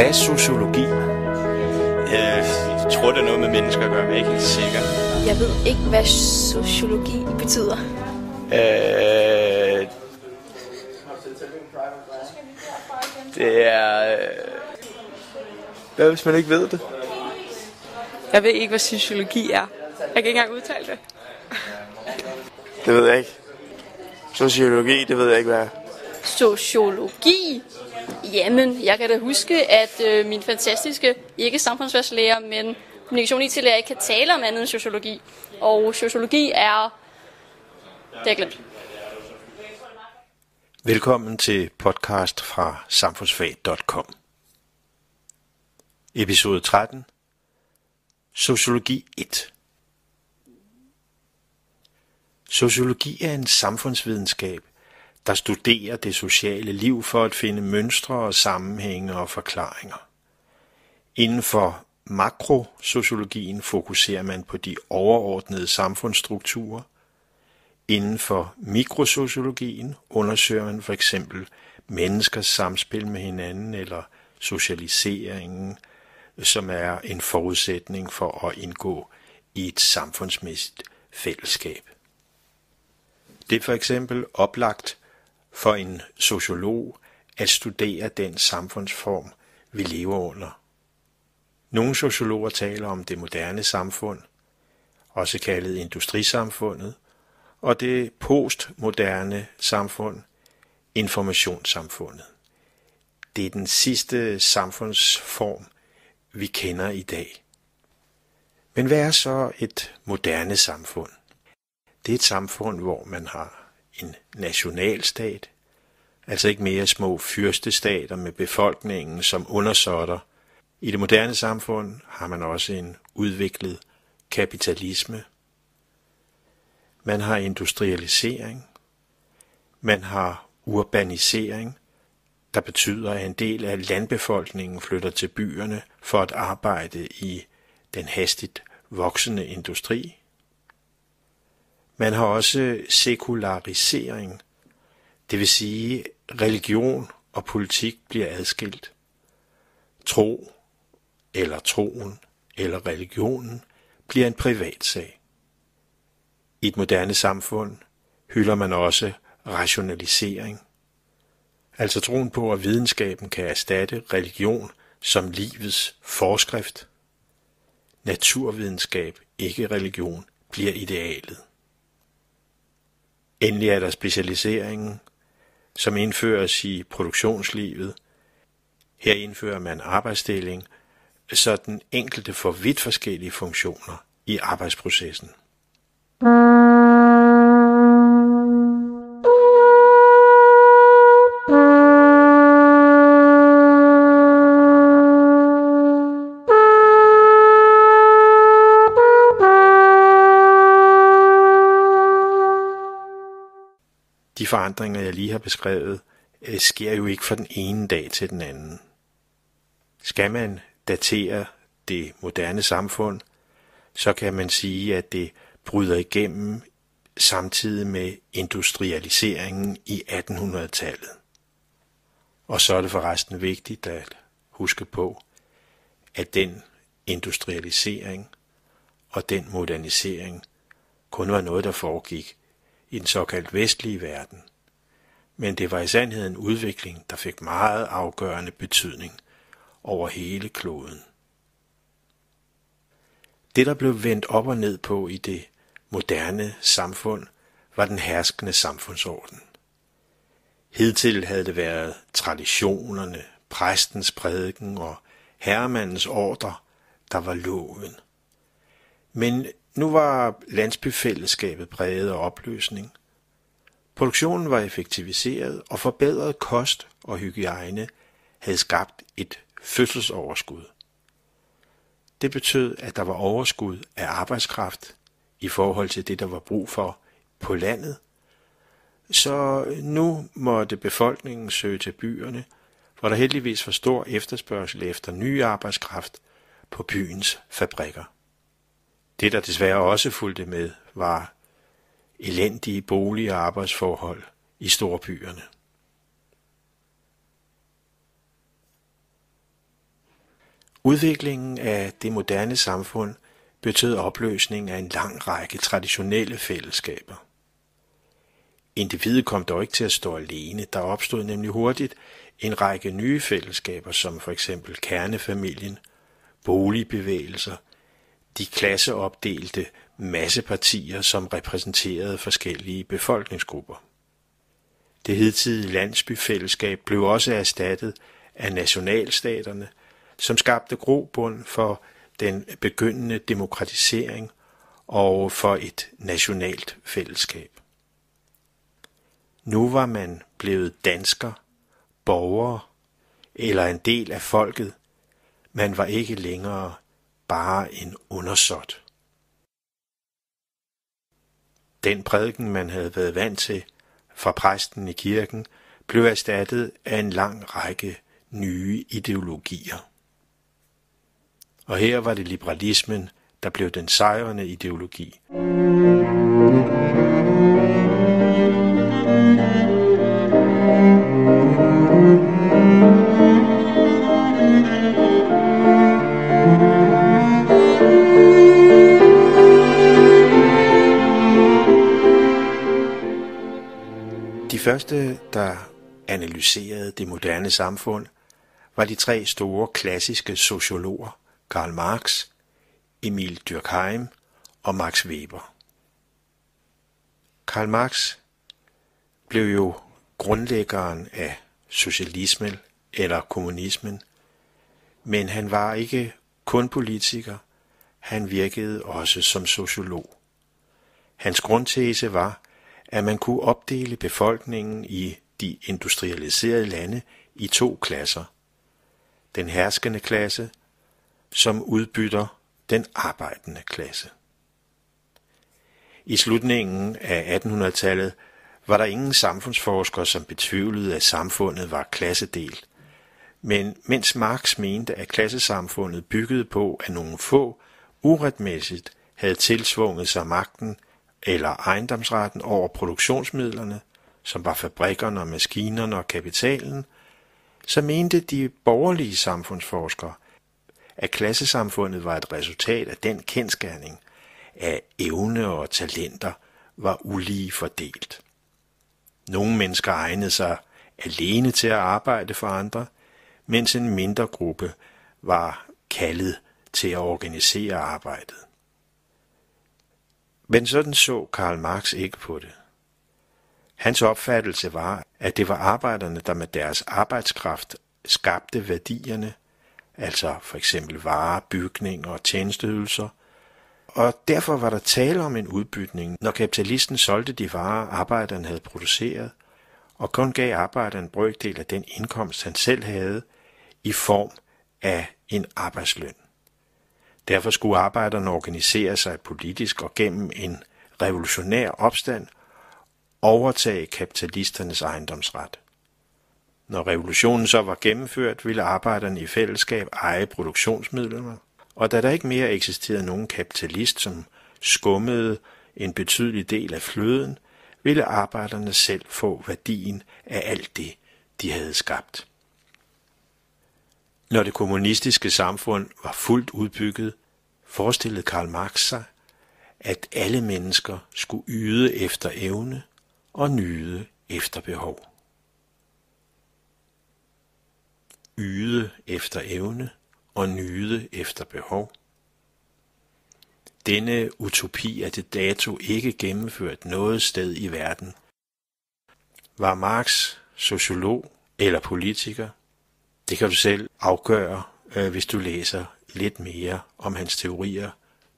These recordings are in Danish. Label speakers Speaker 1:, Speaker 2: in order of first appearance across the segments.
Speaker 1: Hvad er sociologi?
Speaker 2: Jeg tror, det er noget med mennesker at gøre, men jeg er ikke helt sikker.
Speaker 3: Jeg ved ikke, hvad sociologi betyder.
Speaker 2: Øh, det er... Øh, hvad hvis man ikke ved det?
Speaker 4: Jeg ved ikke, hvad sociologi er. Jeg kan ikke engang udtale det.
Speaker 2: Det ved jeg ikke. Sociologi, det ved jeg ikke, hvad er.
Speaker 3: Sociologi? Jamen, jeg kan da huske, at øh, min fantastiske, ikke samfundsfagslærer, men kommunikation it lærer ikke kan tale om andet end sociologi. Og sociologi er... Det er glemt.
Speaker 1: Velkommen til podcast fra samfundsfag.com. Episode 13. Sociologi 1. Sociologi er en samfundsvidenskab, der studerer det sociale liv for at finde mønstre og sammenhænge og forklaringer. Inden for makrosociologien fokuserer man på de overordnede samfundsstrukturer. Inden for mikrosociologien undersøger man for eksempel menneskers samspil med hinanden eller socialiseringen, som er en forudsætning for at indgå i et samfundsmæssigt fællesskab. Det er for eksempel oplagt for en sociolog at studere den samfundsform, vi lever under. Nogle sociologer taler om det moderne samfund, også kaldet industrisamfundet, og det postmoderne samfund, informationssamfundet. Det er den sidste samfundsform, vi kender i dag. Men hvad er så et moderne samfund? Det er et samfund, hvor man har en nationalstat, altså ikke mere små fyrstestater med befolkningen som undersåtter. I det moderne samfund har man også en udviklet kapitalisme. Man har industrialisering. Man har urbanisering, der betyder, at en del af landbefolkningen flytter til byerne for at arbejde i den hastigt voksende industri. Man har også sekularisering, det vil sige religion og politik bliver adskilt. Tro eller troen eller religionen bliver en privat sag. I et moderne samfund hylder man også rationalisering, altså troen på, at videnskaben kan erstatte religion som livets forskrift. Naturvidenskab, ikke religion, bliver idealet. Endelig er der specialiseringen, som indføres i produktionslivet. Her indfører man arbejdsdeling, så den enkelte får vidt forskellige funktioner i arbejdsprocessen. Forandringer, jeg lige har beskrevet, øh, sker jo ikke fra den ene dag til den anden. Skal man datere det moderne samfund, så kan man sige, at det bryder igennem samtidig med industrialiseringen i 1800-tallet. Og så er det forresten vigtigt at huske på, at den industrialisering og den modernisering kun var noget, der foregik i den såkaldt vestlige verden. Men det var i sandhed en udvikling, der fik meget afgørende betydning over hele kloden. Det, der blev vendt op og ned på i det moderne samfund, var den herskende samfundsorden. Hidtil havde det været traditionerne, præstens prædiken og herremandens ordre, der var loven. Men nu var landsbyfællesskabet præget af opløsning. Produktionen var effektiviseret, og forbedret kost og hygiejne havde skabt et fødselsoverskud. Det betød, at der var overskud af arbejdskraft i forhold til det, der var brug for på landet. Så nu måtte befolkningen søge til byerne, hvor der heldigvis var stor efterspørgsel efter ny arbejdskraft på byens fabrikker. Det, der desværre også fulgte med, var elendige bolig- og arbejdsforhold i storbyerne. Udviklingen af det moderne samfund betød opløsning af en lang række traditionelle fællesskaber. Individet kom dog ikke til at stå alene. Der opstod nemlig hurtigt en række nye fællesskaber, som for eksempel kernefamilien, boligbevægelser, de klasseopdelte massepartier, som repræsenterede forskellige befolkningsgrupper. Det hidtidige landsbyfællesskab blev også erstattet af nationalstaterne, som skabte grobund for den begyndende demokratisering og for et nationalt fællesskab. Nu var man blevet dansker, borger eller en del af folket. Man var ikke længere bare en undersåt. Den prædiken, man havde været vant til fra præsten i kirken, blev erstattet af en lang række nye ideologier. Og her var det liberalismen, der blev den sejrende ideologi. Musik første, der analyserede det moderne samfund, var de tre store klassiske sociologer, Karl Marx, Emil Durkheim og Max Weber. Karl Marx blev jo grundlæggeren af socialismen eller kommunismen, men han var ikke kun politiker, han virkede også som sociolog. Hans grundtese var, at man kunne opdele befolkningen i de industrialiserede lande i to klasser. Den herskende klasse, som udbytter den arbejdende klasse. I slutningen af 1800-tallet var der ingen samfundsforskere, som betvivlede, at samfundet var klassedelt. Men mens Marx mente, at klassesamfundet byggede på, at nogle få uretmæssigt havde tilsvunget sig magten eller ejendomsretten over produktionsmidlerne, som var fabrikkerne maskinerne og kapitalen, så mente de borgerlige samfundsforskere, at klassesamfundet var et resultat af den kendskærning, at evne og talenter var ulige fordelt. Nogle mennesker egnede sig alene til at arbejde for andre, mens en mindre gruppe var kaldet til at organisere arbejdet. Men sådan så Karl Marx ikke på det. Hans opfattelse var, at det var arbejderne, der med deres arbejdskraft skabte værdierne, altså for eksempel varer, bygninger og tjenesteydelser, og derfor var der tale om en udbytning, når kapitalisten solgte de varer, arbejderen havde produceret, og kun gav arbejderen en brøkdel af den indkomst, han selv havde, i form af en arbejdsløn. Derfor skulle arbejderne organisere sig politisk og gennem en revolutionær opstand overtage kapitalisternes ejendomsret. Når revolutionen så var gennemført, ville arbejderne i fællesskab eje produktionsmidlerne, og da der ikke mere eksisterede nogen kapitalist, som skummede en betydelig del af fløden, ville arbejderne selv få værdien af alt det, de havde skabt. Når det kommunistiske samfund var fuldt udbygget, forestillede Karl Marx sig, at alle mennesker skulle yde efter evne og nyde efter behov. Yde efter evne og nyde efter behov. Denne utopi er det dato ikke gennemført noget sted i verden. Var Marx sociolog eller politiker? Det kan du selv afgøre, øh, hvis du læser lidt mere om hans teorier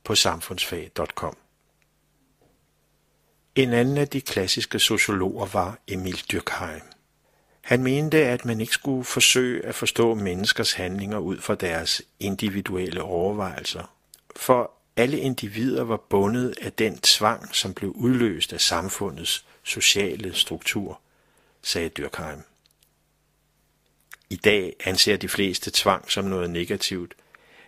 Speaker 1: på samfundsfag.com. En anden af de klassiske sociologer var Emil Durkheim. Han mente, at man ikke skulle forsøge at forstå menneskers handlinger ud fra deres individuelle overvejelser, for alle individer var bundet af den tvang, som blev udløst af samfundets sociale struktur, sagde Durkheim. I dag anser de fleste tvang som noget negativt,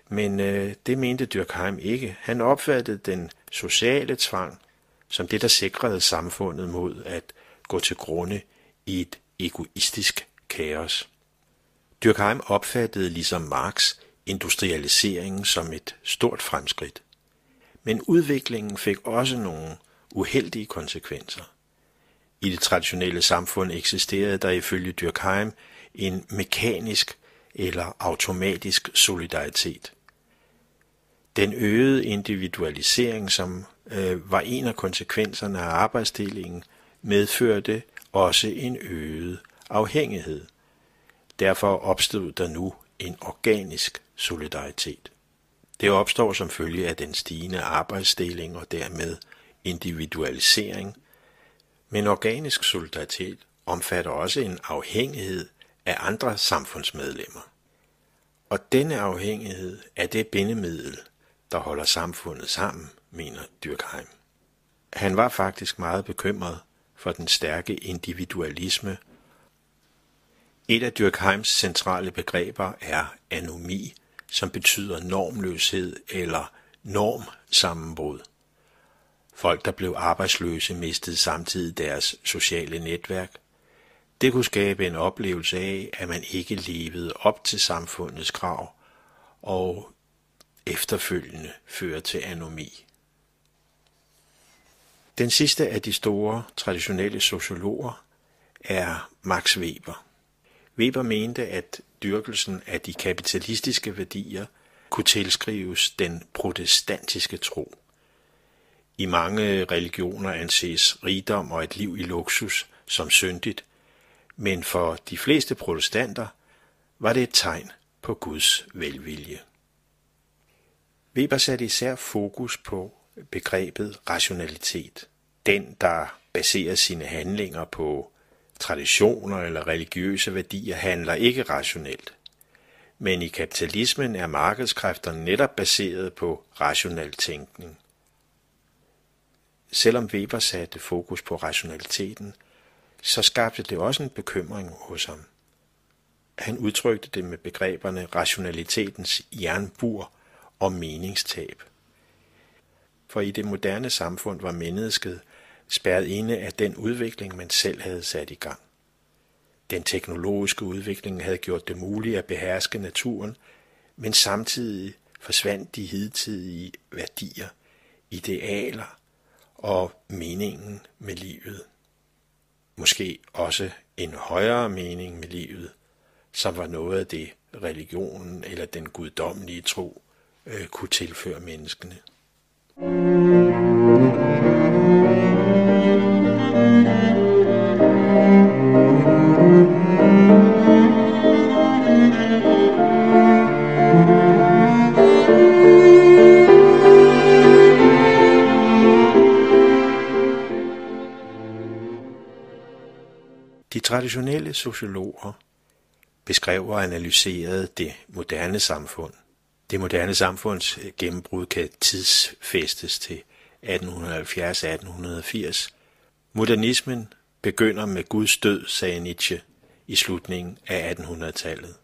Speaker 1: men øh, det mente Durkheim ikke. Han opfattede den sociale tvang som det, der sikrede samfundet mod at gå til grunde i et egoistisk kaos. Durkheim opfattede ligesom Marx industrialiseringen som et stort fremskridt. Men udviklingen fik også nogle uheldige konsekvenser. I det traditionelle samfund eksisterede der ifølge Durkheim en mekanisk eller automatisk solidaritet. Den øgede individualisering, som øh, var en af konsekvenserne af arbejdsdelingen, medførte også en øget afhængighed. Derfor opstod der nu en organisk solidaritet. Det opstår som følge af den stigende arbejdsdeling og dermed individualisering, men organisk solidaritet omfatter også en afhængighed af andre samfundsmedlemmer. Og denne afhængighed er det bindemiddel, der holder samfundet sammen, mener Dyrkheim. Han var faktisk meget bekymret for den stærke individualisme. Et af Dyrkheims centrale begreber er anomi, som betyder normløshed eller normsammenbrud. Folk, der blev arbejdsløse, mistede samtidig deres sociale netværk. Det kunne skabe en oplevelse af, at man ikke levede op til samfundets krav, og efterfølgende føre til anomi. Den sidste af de store traditionelle sociologer er Max Weber. Weber mente, at dyrkelsen af de kapitalistiske værdier kunne tilskrives den protestantiske tro. I mange religioner anses rigdom og et liv i luksus som syndigt, men for de fleste protestanter var det et tegn på Guds velvilje. Weber satte især fokus på begrebet rationalitet. Den, der baserer sine handlinger på traditioner eller religiøse værdier, handler ikke rationelt. Men i kapitalismen er markedskræfterne netop baseret på rationel tænkning. Selvom Weber satte fokus på rationaliteten, så skabte det også en bekymring hos ham. Han udtrykte det med begreberne rationalitetens jernbur og meningstab. For i det moderne samfund var mennesket spærret inde af den udvikling, man selv havde sat i gang. Den teknologiske udvikling havde gjort det muligt at beherske naturen, men samtidig forsvandt de hidtidige værdier, idealer og meningen med livet. Måske også en højere mening med livet, som var noget af det religionen eller den guddommelige tro øh, kunne tilføre menneskene. Mm. Traditionelle sociologer beskrev og analyserede det moderne samfund det moderne samfunds øh, gennembrud kan tidsfæstes til 1870-1880. Modernismen begynder med Guds død, sagde Nietzsche i slutningen af 1800-tallet.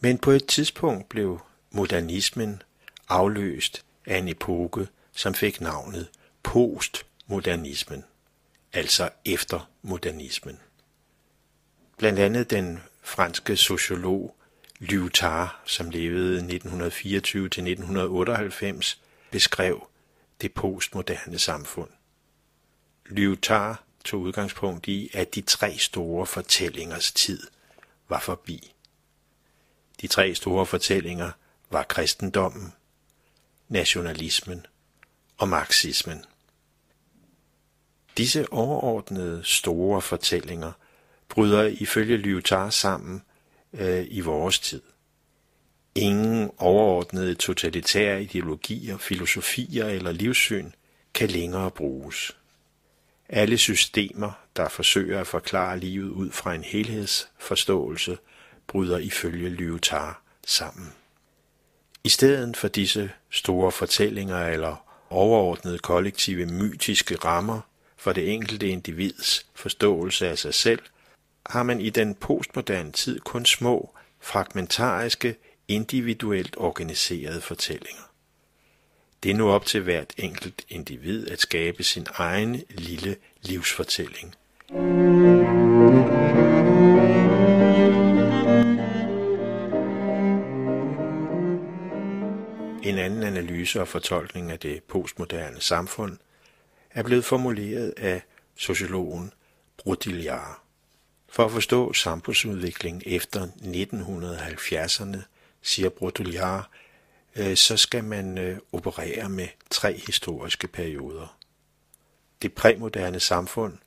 Speaker 1: Men på et tidspunkt blev modernismen afløst af en epoke, som fik navnet postmodernismen, altså efter modernismen. Blandt andet den franske sociolog Lyotard, som levede 1924-1998, beskrev det postmoderne samfund. Lyotard tog udgangspunkt i, at de tre store fortællingers tid var forbi. De tre store fortællinger var kristendommen, nationalismen og marxismen. Disse overordnede store fortællinger bryder ifølge Lyotard sammen øh, i vores tid. Ingen overordnede totalitære ideologier, filosofier eller livssyn kan længere bruges. Alle systemer, der forsøger at forklare livet ud fra en helhedsforståelse, bryder ifølge Lyotard sammen. I stedet for disse store fortællinger eller overordnede kollektive mytiske rammer for det enkelte individs forståelse af sig selv, har man i den postmoderne tid kun små, fragmentariske, individuelt organiserede fortællinger. Det er nu op til hvert enkelt individ at skabe sin egen lille livsfortælling. en anden analyse og fortolkning af det postmoderne samfund, er blevet formuleret af sociologen Baudrillard. For at forstå samfundsudviklingen efter 1970'erne, siger Baudrillard, øh, så skal man øh, operere med tre historiske perioder. Det præmoderne samfund,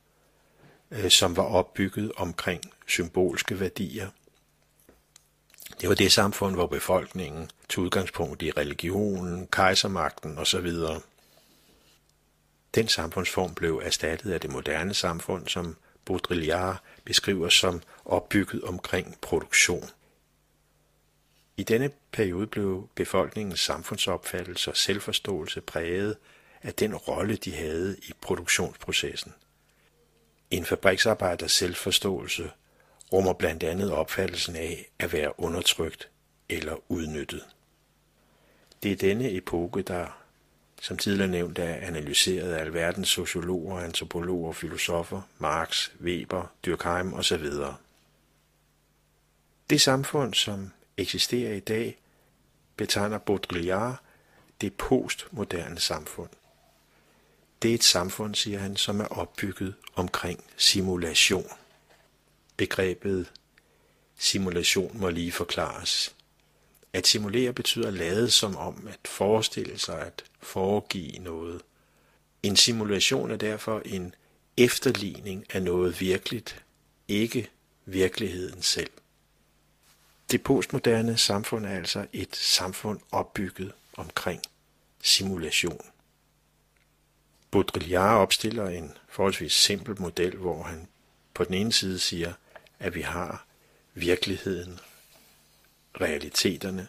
Speaker 1: øh, som var opbygget omkring symbolske værdier. Det var det samfund, hvor befolkningen tog udgangspunkt i religionen, kejsermagten osv. Den samfundsform blev erstattet af det moderne samfund, som Baudrillard beskriver som opbygget omkring produktion. I denne periode blev befolkningens samfundsopfattelse og selvforståelse præget af den rolle, de havde i produktionsprocessen. En fabriksarbejders selvforståelse rummer blandt andet opfattelsen af at være undertrykt eller udnyttet. Det er denne epoke, der som tidligere nævnt er analyseret af alverdens sociologer, antropologer, filosofer, Marx, Weber, Durkheim osv. Det samfund, som eksisterer i dag, betegner Baudrillard det postmoderne samfund. Det er et samfund, siger han, som er opbygget omkring simulation. Begrebet simulation må lige forklares. At simulere betyder at lade som om, at forestille sig, at foregive noget. En simulation er derfor en efterligning af noget virkeligt, ikke virkeligheden selv. Det postmoderne samfund er altså et samfund opbygget omkring simulation. Baudrillard opstiller en forholdsvis simpel model, hvor han på den ene side siger, at vi har virkeligheden, realiteterne,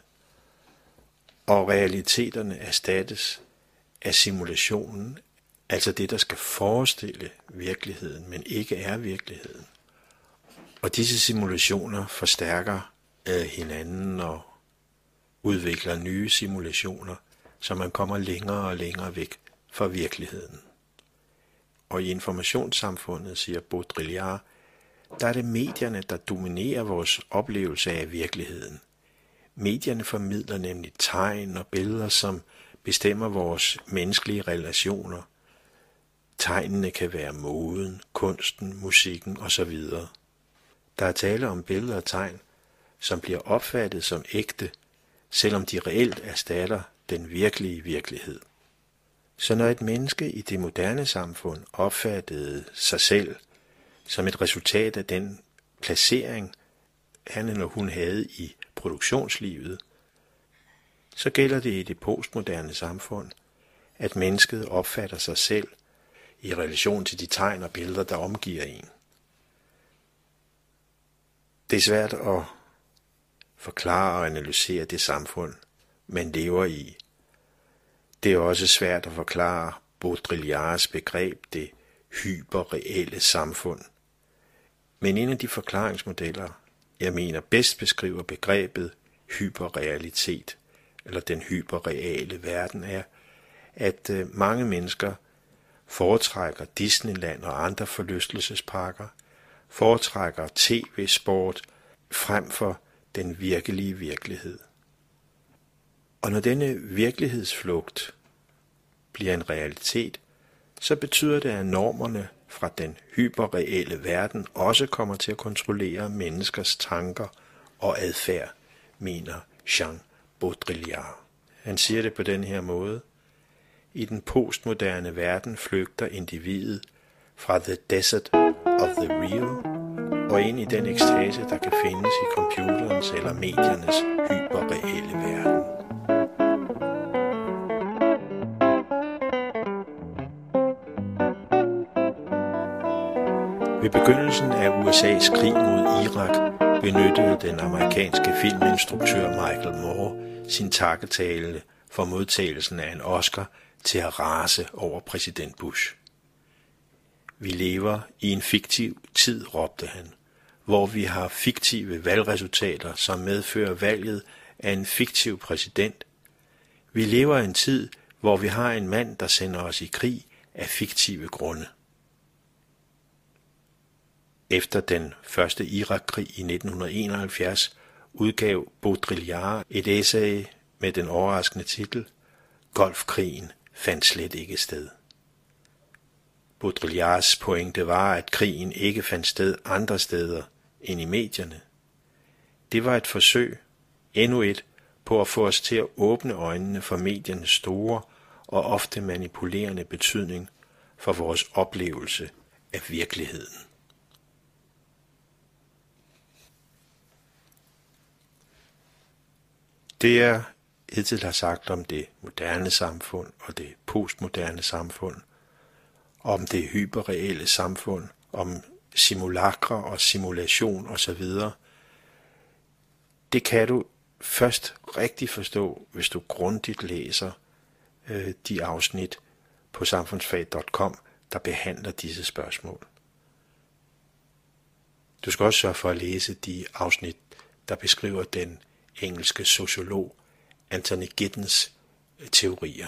Speaker 1: og realiteterne erstattes af simulationen, altså det, der skal forestille virkeligheden, men ikke er virkeligheden. Og disse simulationer forstærker øh, hinanden og udvikler nye simulationer, så man kommer længere og længere væk fra virkeligheden. Og i informationssamfundet, siger Baudrillard, der er det medierne, der dominerer vores oplevelse af virkeligheden. Medierne formidler nemlig tegn og billeder, som bestemmer vores menneskelige relationer. Tegnene kan være moden, kunsten, musikken osv. Der er tale om billeder og tegn, som bliver opfattet som ægte, selvom de reelt erstatter den virkelige virkelighed. Så når et menneske i det moderne samfund opfattede sig selv som et resultat af den placering, han eller hun havde i produktionslivet, så gælder det i det postmoderne samfund, at mennesket opfatter sig selv i relation til de tegn og billeder, der omgiver en. Det er svært at forklare og analysere det samfund, man lever i. Det er også svært at forklare Baudrillards begreb, det hyperreelle samfund. Men en af de forklaringsmodeller, jeg mener bedst beskriver begrebet hyperrealitet, eller den hyperreale verden, er, at øh, mange mennesker foretrækker Disneyland og andre forlystelsesparker, foretrækker tv-sport frem for den virkelige virkelighed. Og når denne virkelighedsflugt bliver en realitet, så betyder det, at normerne fra den hyperreelle verden også kommer til at kontrollere menneskers tanker og adfærd, mener Jean Baudrillard. Han siger det på den her måde. I den postmoderne verden flygter individet fra the desert of the real og ind i den ekstase, der kan findes i computerens eller mediernes hyperreelle verden. Ved begyndelsen af USA's krig mod Irak benyttede den amerikanske filminstruktør Michael Moore sin takketale for modtagelsen af en Oscar til at rase over præsident Bush. Vi lever i en fiktiv tid, råbte han, hvor vi har fiktive valgresultater, som medfører valget af en fiktiv præsident. Vi lever i en tid, hvor vi har en mand, der sender os i krig af fiktive grunde. Efter den første Irakkrig i 1971 udgav Baudrillard et essay med den overraskende titel Golfkrigen fandt slet ikke sted. Baudrillards pointe var, at krigen ikke fandt sted andre steder end i medierne. Det var et forsøg, endnu et, på at få os til at åbne øjnene for mediernes store og ofte manipulerende betydning for vores oplevelse af virkeligheden. Det jeg hidtil har sagt om det moderne samfund og det postmoderne samfund, om det hyperreelle samfund, om simulakre og simulation osv., det kan du først rigtig forstå, hvis du grundigt læser øh, de afsnit på samfundsfag.com, der behandler disse spørgsmål. Du skal også sørge for at læse de afsnit, der beskriver den engelske sociolog Anthony Giddens øh, teorier.